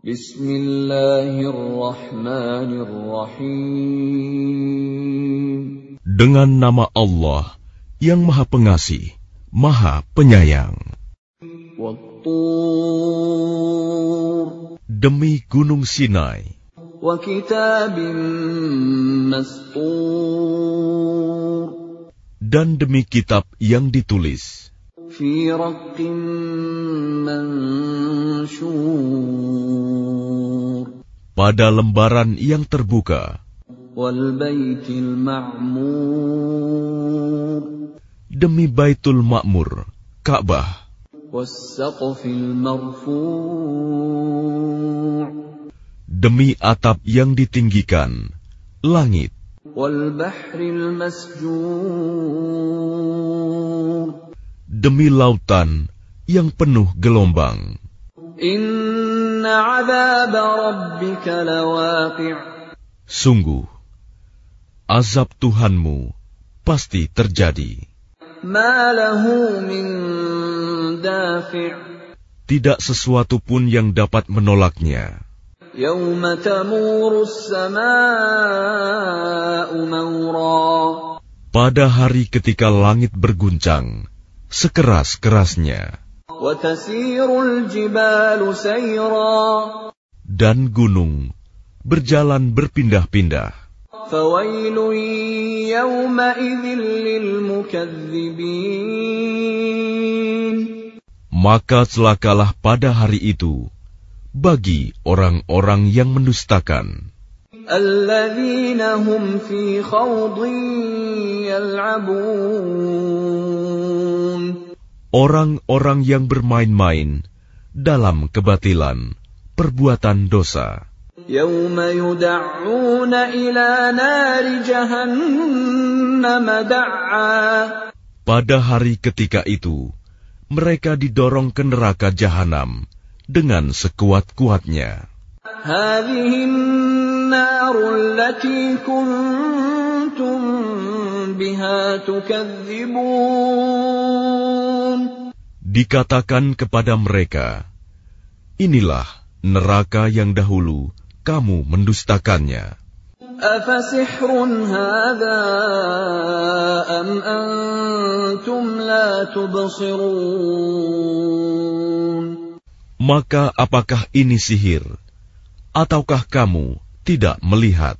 Bismillahirrahmanirrahim. Dengan nama Allah yang Maha Pengasih, Maha Penyayang. Demi Gunung Sinai. Dan demi kitab yang ditulis. Fi. Pada lembaran yang terbuka. Demi Baitul Ma'mur, Ka'bah. Demi atap yang ditinggikan, langit. Demi lautan yang penuh gelombang. Sungguh, azab Tuhanmu pasti terjadi. Tidak sesuatu pun yang dapat menolaknya. Pada hari ketika langit berguncang, sekeras-kerasnya, wa tasirul jibalu sayra dan gunung berjalan berpindah-pindah. fawailun yawma'idhin lil mukaththibin Maka celakalah pada hari itu bagi orang-orang yang mendustakan, الذين هم في خوض يلعبون orang-orang yang bermain-main dalam kebatilan, perbuatan dosa. يوم يدعون إلى نار جهنم دعا Pada hari ketika itu, mereka didorong ke neraka jahanam dengan sekuat-kuatnya. هذه النار Dikatakan kepada mereka, Inilah neraka yang dahulu kamu mendustakannya. Maka apakah ini sihir? Ataukah kamu tidak melihat?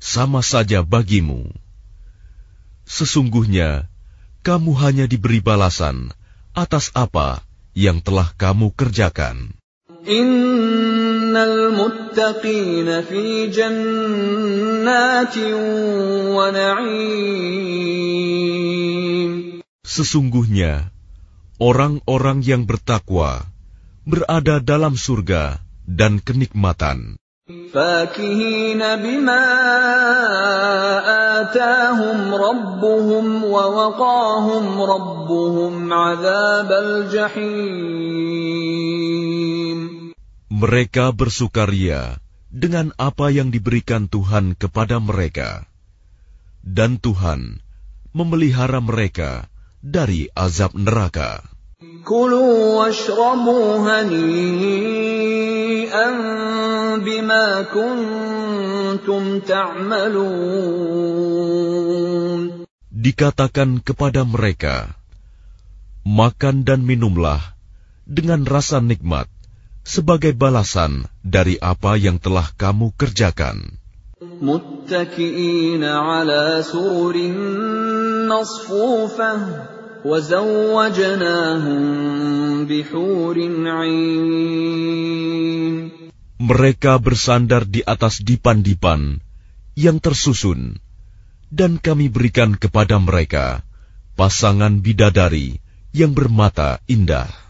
sama saja bagimu. Sesungguhnya kamu hanya diberi balasan atas apa yang telah kamu kerjakan. Innal muttaqin fi wa na'im. Sesungguhnya orang-orang yang bertakwa berada dalam surga dan kenikmatan. فاكهين بما آتاهم ربهم ووقاهم ربهم عذاب الجحيم mereka bersukaria dengan apa yang diberikan Tuhan kepada mereka, dan Tuhan memelihara mereka dari azab neraka. كلوا واشربوا هنيئا بما كنتم تعملون Dikatakan kepada mereka, "Makan dan minumlah dengan rasa nikmat sebagai balasan dari apa yang telah kamu kerjakan." متكئين على سرر مصفوفة وزوجناهم بحور عين Mereka bersandar di atas dipan-dipan yang tersusun, dan kami berikan kepada mereka pasangan bidadari yang bermata indah.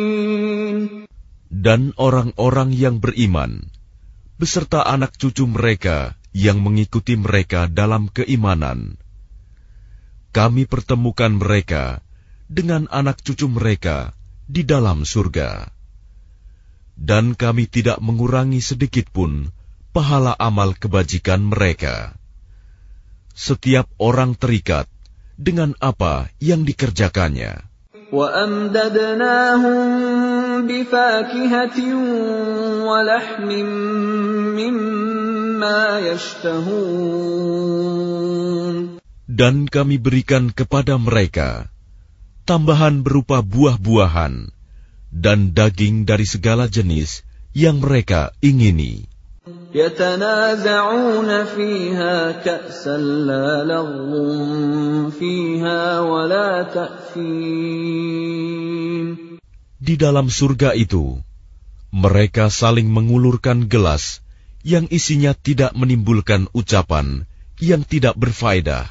dan orang-orang yang beriman, beserta anak cucu mereka yang mengikuti mereka dalam keimanan. Kami pertemukan mereka dengan anak cucu mereka di dalam surga. Dan kami tidak mengurangi sedikit pun pahala amal kebajikan mereka. Setiap orang terikat dengan apa yang dikerjakannya. وأمددناهم بفاكهة ولحم مما يشتهون Dan kami berikan kepada mereka tambahan berupa buah-buahan dan daging dari segala jenis yang mereka ingini. يتنازعون فيها كأسا لا لغو فيها ولا تأثيم Di dalam surga itu, mereka saling mengulurkan gelas yang isinya tidak menimbulkan ucapan yang tidak berfaedah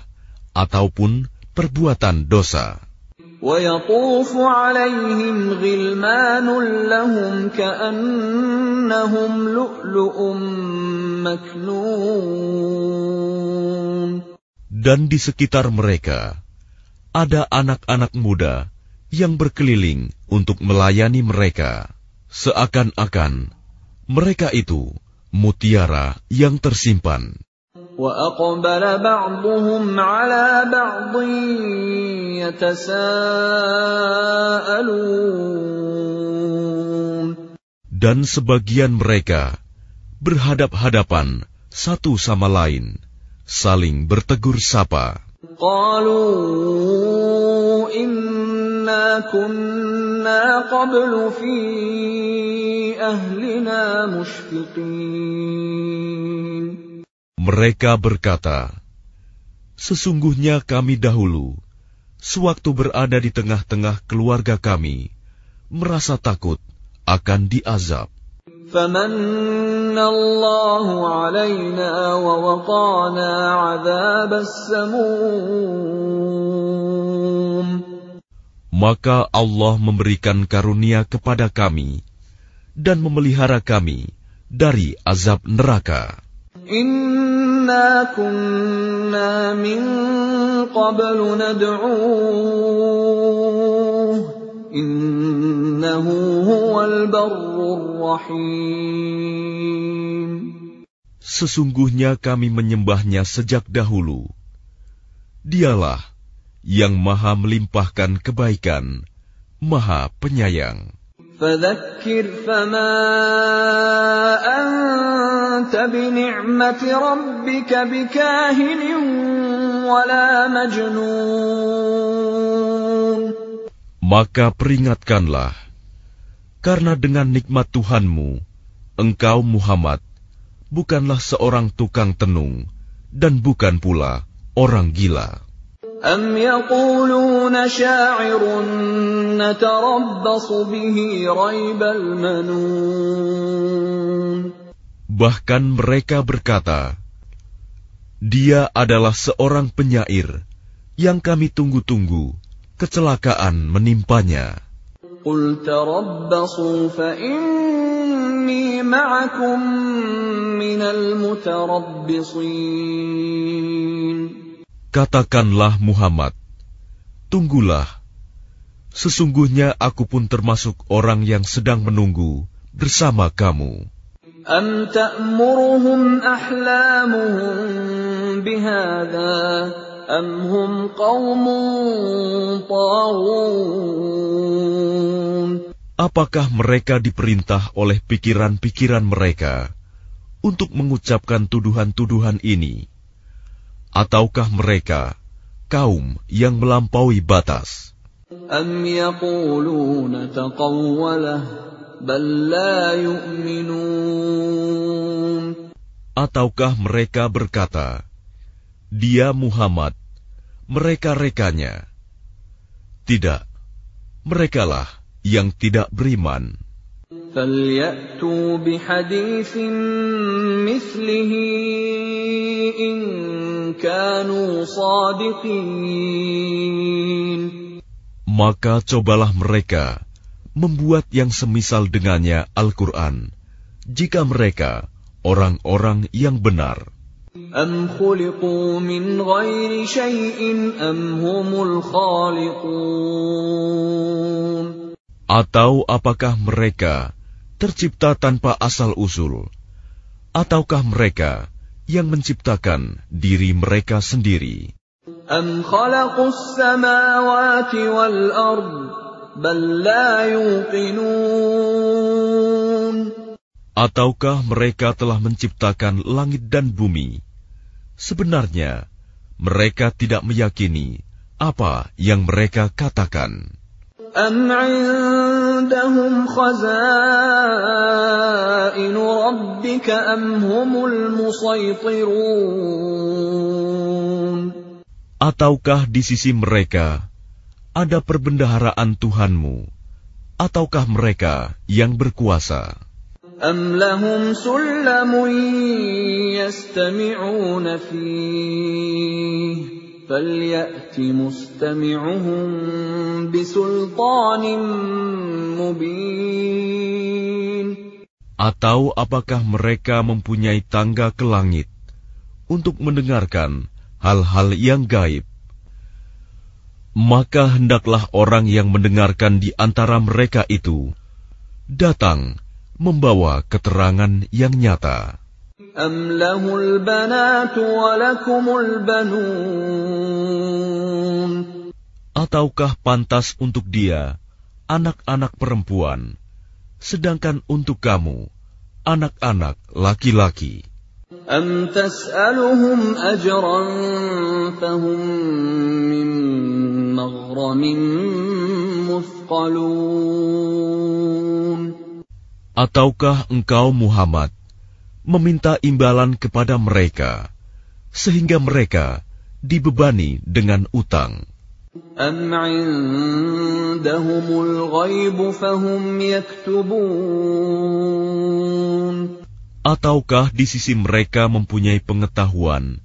ataupun perbuatan dosa. ويطوف عليهم غلمان لهم كأنهم لؤلؤ مكنون Dan di sekitar mereka ada anak-anak muda yang berkeliling untuk melayani mereka, seakan-akan mereka itu mutiara yang tersimpan. وأقبل بعضهم على بعض يتساءلون Dan sebagian mereka berhadap-hadapan satu sama lain, saling bertegur sapa. قالوا إنا كنا قبل في أهلنا مشفقين Mereka berkata, Sesungguhnya kami dahulu, sewaktu berada di tengah-tengah keluarga kami, merasa takut akan diazab. فمن الله علينا ووقانا عذاب السموم maka Allah memberikan karunia kepada kami dan memelihara kami dari azab neraka. Inna kunna min qablu nad'u innahu huwal barrur rahim. Sesungguhnya kami menyembahnya sejak dahulu. Dialah yang maha melimpahkan kebaikan, maha penyayang. فذكر فما أنت بنعمة ربك بكاهن ولا مجنون Maka peringatkanlah, karena dengan nikmat Tuhanmu, engkau Muhammad bukanlah seorang tukang tenung dan bukan pula orang gila. أم يقولون شاعر نتربص به ريب المنون Bahkan mereka berkata, Dia adalah seorang penyair yang kami tunggu-tunggu, kecelakaan menimpanya. قل تربصوا فإني معكم من المتربصين Katakanlah Muhammad, tunggulah. Sesungguhnya aku pun termasuk orang yang sedang menunggu bersama kamu. Apakah mereka diperintah oleh pikiran-pikiran mereka untuk mengucapkan tuduhan-tuduhan ini? Ataukah mereka kaum yang melampaui batas? أم يقولون تقوله بل لا يؤمنون Ataukah mereka berkata, Dia Muhammad, mereka-rekanya. Tidak, merekalah yang tidak beriman. فليأتوا بحديث مثله إن كانوا صادقين maka cobalah mereka membuat yang semisal dengannya Al-Quran, jika mereka orang-orang yang benar. Atau apakah mereka tercipta tanpa asal usul, ataukah mereka? yang menciptakan diri mereka sendiri? أم خلقوا السماوات والأرض بل لا يوقنون Ataukah mereka telah menciptakan langit dan bumi? Sebenarnya, mereka tidak meyakini apa yang mereka katakan. أم عندهم خزائن ربك أم هم المسيطرون Ataukah di sisi mereka ada perbendaharaan Tuhanmu? Ataukah mereka yang berkuasa? أم لهم سلم يستمعون فيه فليأت مستمعهم بسلطان مبين Atau apakah mereka mempunyai tangga ke langit untuk mendengarkan hal-hal yang gaib? Maka hendaklah orang yang mendengarkan di antara mereka itu datang membawa keterangan yang nyata. أم له البنات ولكم البنون Ataukah pantas untuk dia anak-anak perempuan, sedangkan untuk kamu anak-anak laki-laki? أم تسألهم أجرا فهم من مغرم مثقلون Ataukah engkau Muhammad meminta imbalan kepada mereka sehingga mereka dibebani dengan utang? أم عندهم الغيب فهم يكتبون Ataukah di sisi mereka mempunyai pengetahuan